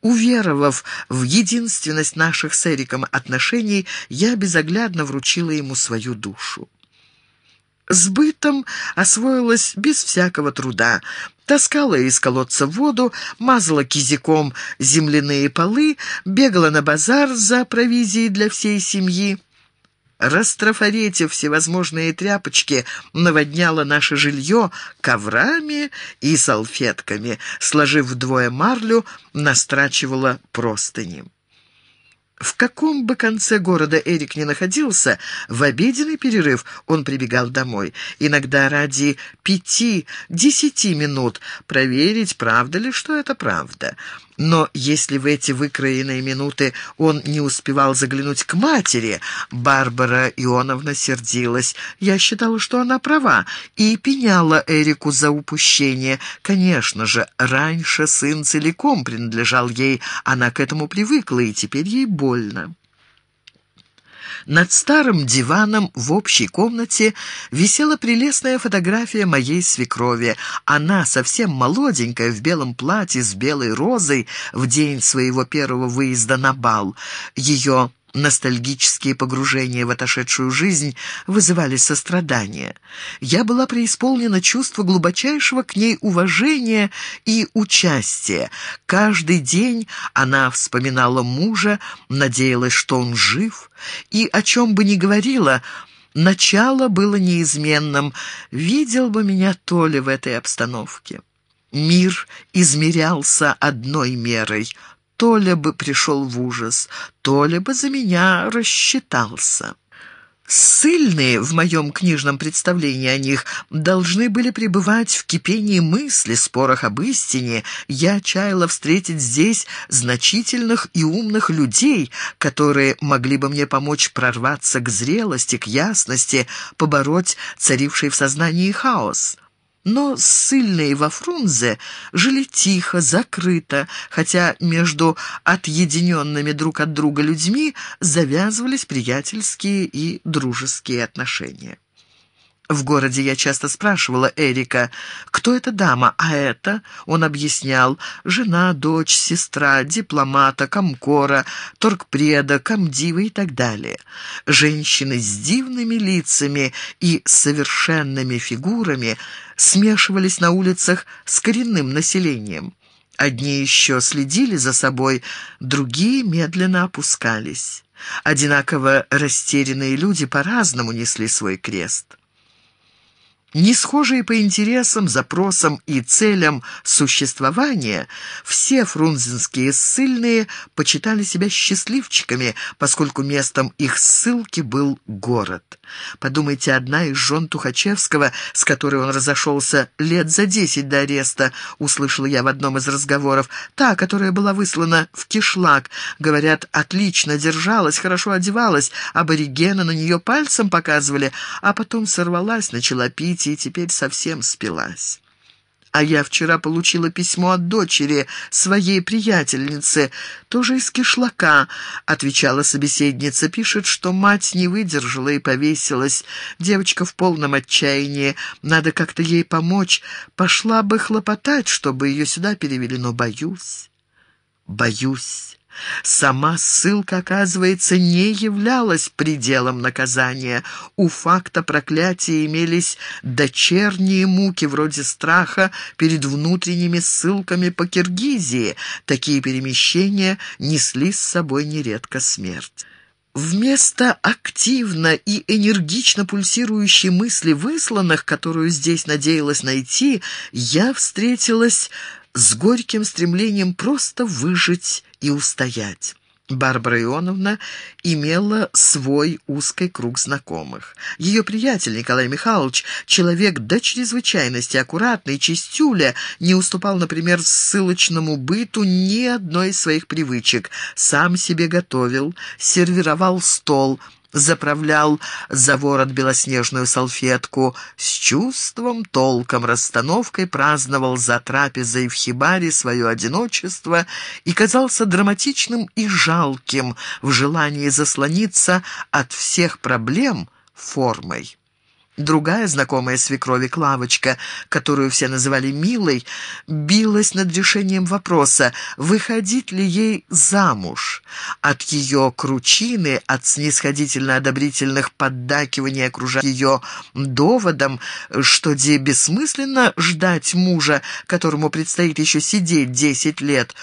Уверовав в единственность наших с Эриком отношений, я безоглядно вручила ему свою душу. С бытом освоилась без всякого труда. Таскала из колодца воду, мазала кизиком земляные полы, бегала на базар за провизией для всей семьи. Растрафаретив всевозможные тряпочки, наводняла наше жилье коврами и салфетками, сложив вдвое марлю, настрачивала простыни. В каком бы конце города Эрик ни находился, в обеденный перерыв он прибегал домой. Иногда ради пяти-десяти минут проверить, правда ли, что это правда. Но если в эти выкроенные минуты он не успевал заглянуть к матери, Барбара Ионовна сердилась. Я считала, что она права, и пеняла Эрику за упущение. Конечно же, раньше сын целиком принадлежал ей, она к этому привыкла, и теперь ей больно. Над старым диваном в общей комнате висела прелестная фотография моей свекрови. Она, совсем молоденькая, в белом платье с белой розой, в день своего первого выезда на бал. Ее Ностальгические погружения в отошедшую жизнь вызывали сострадание. Я была преисполнена чувства глубочайшего к ней уважения и участия. Каждый день она вспоминала мужа, надеялась, что он жив, и о чем бы ни говорила, начало было неизменным. Видел бы меня Толя в этой обстановке. Мир измерялся одной мерой — Толя бы пришел в ужас, Толя бы за меня рассчитался. Сыльные, в моем книжном представлении о них, должны были пребывать в кипении мысли, спорах об истине. Я чаяла встретить здесь значительных и умных людей, которые могли бы мне помочь прорваться к зрелости, к ясности, побороть царивший в сознании хаос. Но ссыльные во Фрунзе жили тихо, закрыто, хотя между отъединенными друг от друга людьми завязывались приятельские и дружеские отношения. В городе я часто спрашивала Эрика, кто эта дама, а это, он объяснял, жена, дочь, сестра, дипломата, комкора, торгпреда, комдива и так далее. Женщины с дивными лицами и совершенными фигурами смешивались на улицах с коренным населением. Одни еще следили за собой, другие медленно опускались. Одинаково растерянные люди по-разному несли свой крест. Не схожие по интересам, запросам и целям существования, все фрунзенские ссыльные почитали себя счастливчиками, поскольку местом их ссылки был город. Подумайте, одна из жен Тухачевского, с которой он разошелся лет за десять до ареста, услышала я в одном из разговоров, та, которая была выслана в кишлак, говорят, отлично держалась, хорошо одевалась, аборигены на нее пальцем показывали, а потом сорвалась, начала пить, и теперь совсем спилась. А я вчера получила письмо от дочери, своей приятельницы, тоже из кишлака, отвечала собеседница. Пишет, что мать не выдержала и повесилась. Девочка в полном отчаянии. Надо как-то ей помочь. Пошла бы хлопотать, чтобы ее сюда перевели, но боюсь. Боюсь. Сама ссылка, оказывается, не являлась пределом наказания. У факта проклятия имелись дочерние муки вроде страха перед внутренними ссылками по Киргизии. Такие перемещения несли с собой нередко смерть. Вместо активно и энергично пульсирующей мысли высланных, которую здесь надеялась найти, я встретилась с горьким стремлением просто выжить и устоять. Барбара Ионовна имела свой узкий круг знакомых. Ее приятель Николай Михайлович, человек до чрезвычайности аккуратный, чистюля, не уступал, например, ссылочному быту ни одной из своих привычек. Сам себе готовил, сервировал стол – заправлял за ворот белоснежную салфетку, с чувством, толком, расстановкой праздновал за трапезой в хибаре свое одиночество и казался драматичным и жалким в желании заслониться от всех проблем формой. Другая знакомая свекрови Клавочка, которую все называли Милой, билась над решением вопроса, выходить ли ей замуж. От ее кручины, от снисходительно-одобрительных поддакиваний окружая ее доводом, что де бессмысленно ждать мужа, которому предстоит еще сидеть десять лет,